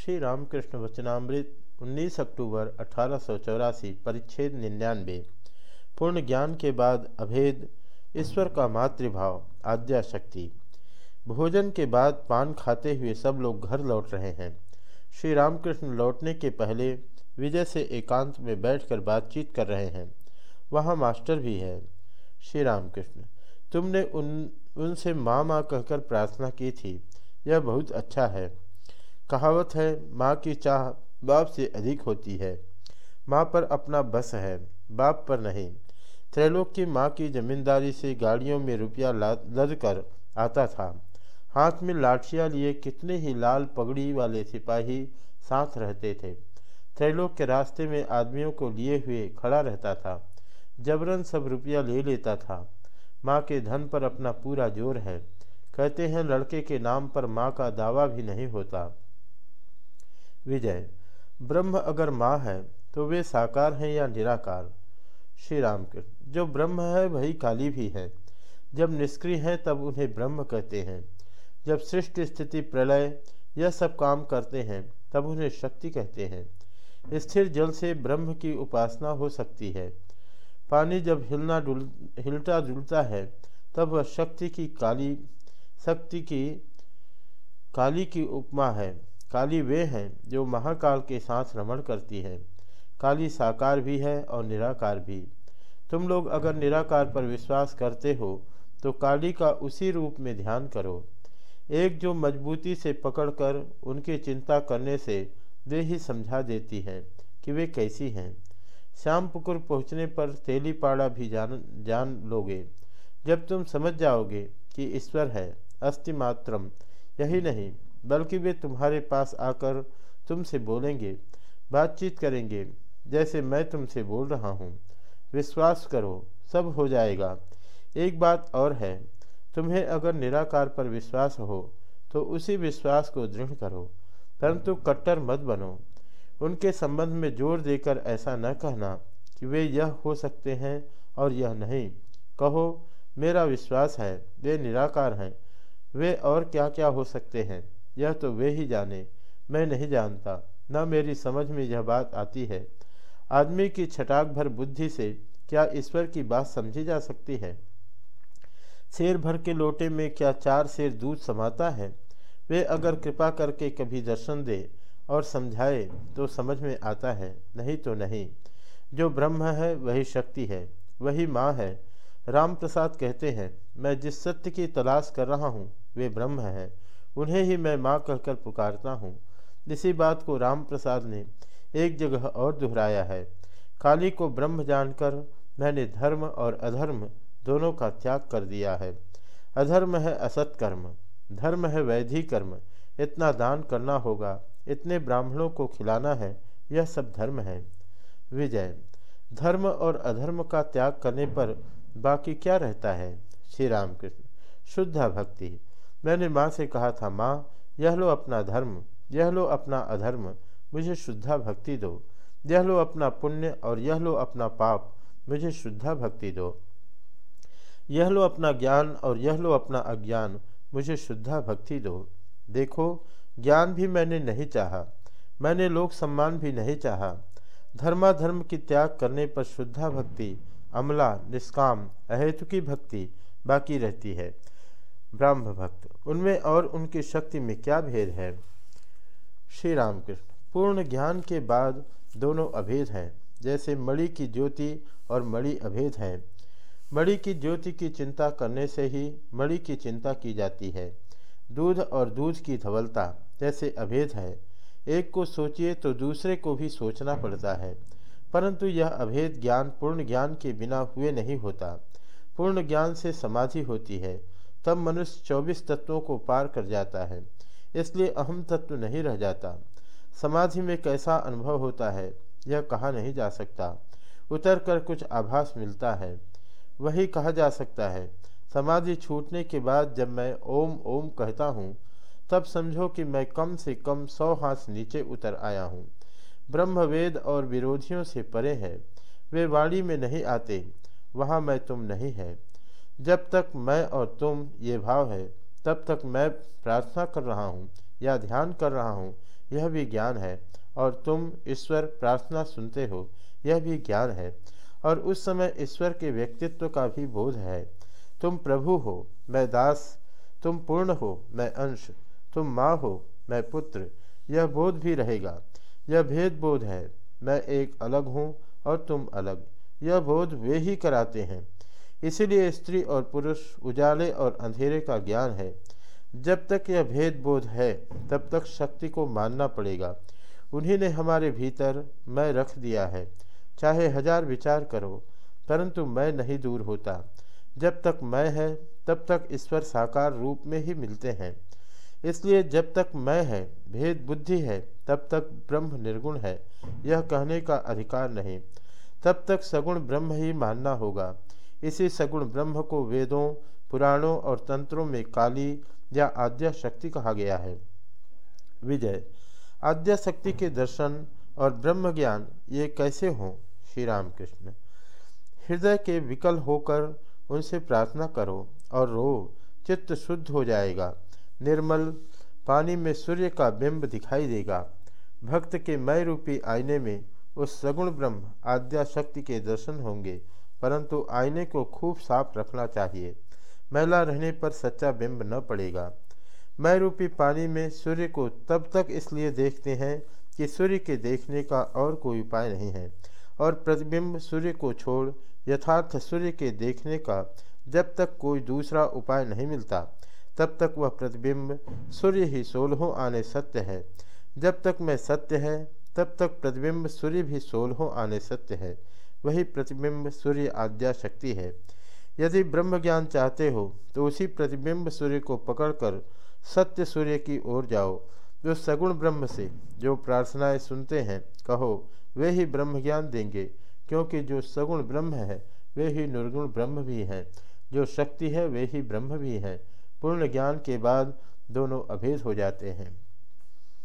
श्री रामकृष्ण वचनामृत 19 अक्टूबर अठारह सौ चौरासी, परिच्छेद निन्यानवे। पूर्ण ज्ञान के बाद अभेद, ईश्वर का मातृभाव आद्या शक्ति भोजन के बाद पान खाते हुए सब लोग घर लौट रहे हैं। श्री रामकृष्ण लौटने के पहले विजय से एकांत में बैठकर बातचीत कर रहे हैं। वहाँ मास्टर भी है। श्री रामकृष्ण तुमने उन, उनसे माँ माँ कहकर प्रार्थना की थी। यह बहुत अच्छा है। कहावत है, माँ की चाह बाप से अधिक होती है। माँ पर अपना बस है, बाप पर नहीं। त्रैलोक की माँ की जमींदारी से गाड़ियों में रुपया लद कर आता था। हाथ में लाठियाँ लिए कितने ही लाल पगड़ी वाले सिपाही साथ रहते थे। त्रैलोक के रास्ते में आदमियों को लिए हुए खड़ा रहता था। जबरन सब रुपया ले लेता था। माँ के धन पर अपना पूरा ज़ोर है। कहते हैं, लड़के के नाम पर माँ का दावा भी नहीं होता। विजय, ब्रह्म अगर माँ है तो वे साकार हैं या निराकार? श्री राम जो ब्रह्म है, वही काली भी है। जब निष्क्रिय हैं, तब उन्हें ब्रह्म कहते हैं। जब सृष्टि, स्थिति, प्रलय, यह सब काम करते हैं, तब उन्हें शक्ति कहते हैं। स्थिर जल से ब्रह्म की उपासना हो सकती है। पानी जब हिलना डुल, हिलता डुलता है, तब वह शक्ति की काली, शक्ति की काली की उपमा है। काली वे हैं जो महाकाल के साथ रमण करती है। काली साकार भी है और निराकार भी। तुम लोग अगर निराकार पर विश्वास करते हो तो काली का उसी रूप में ध्यान करो। एक जो मजबूती से पकड़कर उनकी चिंता करने से वे ही समझा देती है कि वे कैसी हैं। श्यामपुकुर पहुँचने पर तेलीपाड़ा भी जान जान लोगे। जब तुम समझ जाओगे कि ईश्वर है, अस्थि मात्रम, यही नहीं। बल्कि वे तुम्हारे पास आकर तुमसे बोलेंगे, बातचीत करेंगे, जैसे मैं तुमसे बोल रहा हूँ। विश्वास करो, सब हो जाएगा। एक बात और है, तुम्हें अगर निराकार पर विश्वास हो तो उसी विश्वास को दृढ़ करो, परंतु कट्टर मत बनो। उनके संबंध में ज़ोर देकर ऐसा न कहना कि वे यह हो सकते हैं और यह नहीं। कहो, मेरा विश्वास है, वे निराकार हैं, वे और क्या क्या हो सकते हैं? यह तो वे ही जाने। मैं नहीं जानता। न मेरी समझ में यह बात आती है। आदमी की छटाक भर बुद्धि से क्या ईश्वर की बात समझी जा सकती है? शेर भर के लोटे में क्या चार शेर दूध समाता है? वे अगर कृपा करके कभी दर्शन दे और समझाए तो समझ में आता है। नहीं तो नहीं। जो ब्रह्म है, वही शक्ति है, वही माँ है। राम प्रसाद कहते हैं, मैं जिस सत्य की तलाश कर रहा हूँ, वे ब्रह्म हैं। उन्हें ही मैं माँ कहकर पुकारता हूँ। इसी बात को राम प्रसाद ने एक जगह और दोहराया है। काली को ब्रह्म जानकर मैंने धर्म और अधर्म दोनों का त्याग कर दिया है। अधर्म है असत कर्म धर्म है वैधि कर्म इतना दान करना होगा, इतने ब्राह्मणों को खिलाना है, यह सब धर्म है। विजय, धर्म और अधर्म का त्याग करने पर बाकी क्या रहता है? श्री राम कृष्ण शुद्ध भक्ति। मैंने माँ से कहा था, माँ, यह लो अपना धर्म, यह लो अपना अधर्म, मुझे शुद्धा भक्ति दो। यह लो अपना पुण्य और यह लो अपना पाप, मुझे शुद्धा भक्ति दो। यह लो अपना ज्ञान और यह लो अपना अज्ञान, मुझे शुद्धा भक्ति दो। देखो, ज्ञान भी मैंने नहीं चाहा, मैंने लोक सम्मान भी नहीं चाहा। धर्माधर्म की त्याग करने पर शुद्धा भक्ति, अमला, निष्काम, अहेतुकी भक्ति बाकी रहती है। ब्राह्म भक्त उनमें और उनकी शक्ति में क्या भेद है? श्री रामकृष्ण पूर्ण ज्ञान के बाद दोनों अभेद हैं। जैसे मणि की ज्योति और मणि अभेद है। मणि की ज्योति की चिंता करने से ही मणि की चिंता की जाती है। दूध और दूध की धवलता जैसे अभेद है। एक को सोचिए तो दूसरे को भी सोचना पड़ता है। परंतु यह अभेद ज्ञान पूर्ण ज्ञान के बिना हुए नहीं होता। पूर्ण ज्ञान से समाधि होती है। तब मनुष्य चौबीस तत्वों को पार कर जाता है, इसलिए अहम तत्व नहीं रह जाता। समाधि में कैसा अनुभव होता है, यह कहा नहीं जा सकता। उतर कर कुछ आभास मिलता है, वही कहा जा सकता है। समाधि छूटने के बाद जब मैं ओम ओम कहता हूँ, तब समझो कि मैं कम से कम सौ हाथ नीचे उतर आया हूँ। ब्रह्म वेद और विरोधियों से परे है, वे वाणी में नहीं आते, वहाँ मैं तुम नहीं है। जब तक मैं और तुम ये भाव है, तब तक मैं प्रार्थना कर रहा हूँ या ध्यान कर रहा हूँ, यह भी ज्ञान है। और तुम ईश्वर प्रार्थना सुनते हो, यह भी ज्ञान है। और उस समय ईश्वर के व्यक्तित्व का भी बोध है। तुम प्रभु हो, मैं दास। तुम पूर्ण हो, मैं अंश। तुम माँ हो, मैं पुत्र। यह बोध भी रहेगा। यह भेद बोध है। मैं एक अलग हूँ और तुम अलग। यह बोध वे ही कराते हैं। इसीलिए स्त्री और पुरुष उजाले और अंधेरे का ज्ञान है। जब तक यह भेद बोध है, तब तक शक्ति को मानना पड़ेगा। उन्हीं ने हमारे भीतर मैं रख दिया है। चाहे हज़ार विचार करो, परंतु मैं नहीं दूर होता। जब तक मैं है, तब तक ईश्वर साकार रूप में ही मिलते हैं। इसलिए जब तक मैं है, भेद बुद्धि है, तब तक ब्रह्म निर्गुण है। यह कहने का अधिकार नहीं। तब तक सगुण ब्रह्म ही मानना होगा। इसी सगुण ब्रह्म को वेदों, पुराणों और तंत्रों में काली या आद्या शक्ति कहा गया है। विजय, आद्या शक्ति के दर्शन और ब्रह्म ज्ञान ये कैसे हों? श्री राम कृष्ण हृदय के विकल होकर उनसे प्रार्थना करो और रो, चित्त शुद्ध हो जाएगा। निर्मल, पानी में सूर्य का बिंब दिखाई देगा। भक्त के मय रूपी आईने में उस सगुण ब्रह्म आद्या शक्ति के दर्शन होंगे। परंतु आईने को खूब साफ़ रखना चाहिए। मैला रहने पर सच्चा बिंब न पड़ेगा। मय रूपी पानी में सूर्य को तब तक इसलिए देखते हैं कि सूर्य के देखने का और कोई उपाय नहीं है और प्रतिबिंब सूर्य को छोड़, यथार्थ सूर्य के देखने का जब तक कोई दूसरा उपाय नहीं मिलता, तब तक वह प्रतिबिंब सूर्य ही सोलहों आने सत्य है। जब तक मैं सत्य है, तब तक प्रतिबिंब सूर्य भी सोलहों आने सत्य है। वही प्रतिबिंब सूर्य आद्या शक्ति है। यदि ब्रह्म ज्ञान चाहते हो तो उसी प्रतिबिंब सूर्य को पकड़कर सत्य सूर्य की ओर जाओ। जो सगुण ब्रह्म से, जो प्रार्थनाएँ सुनते हैं, कहो, वे ही ब्रह्म ज्ञान देंगे। क्योंकि जो सगुण ब्रह्म है, वे ही निर्गुण ब्रह्म भी हैं। जो शक्ति है, वे ही ब्रह्म भी हैं। पूर्ण ज्ञान के बाद दोनों अभेद हो जाते हैं।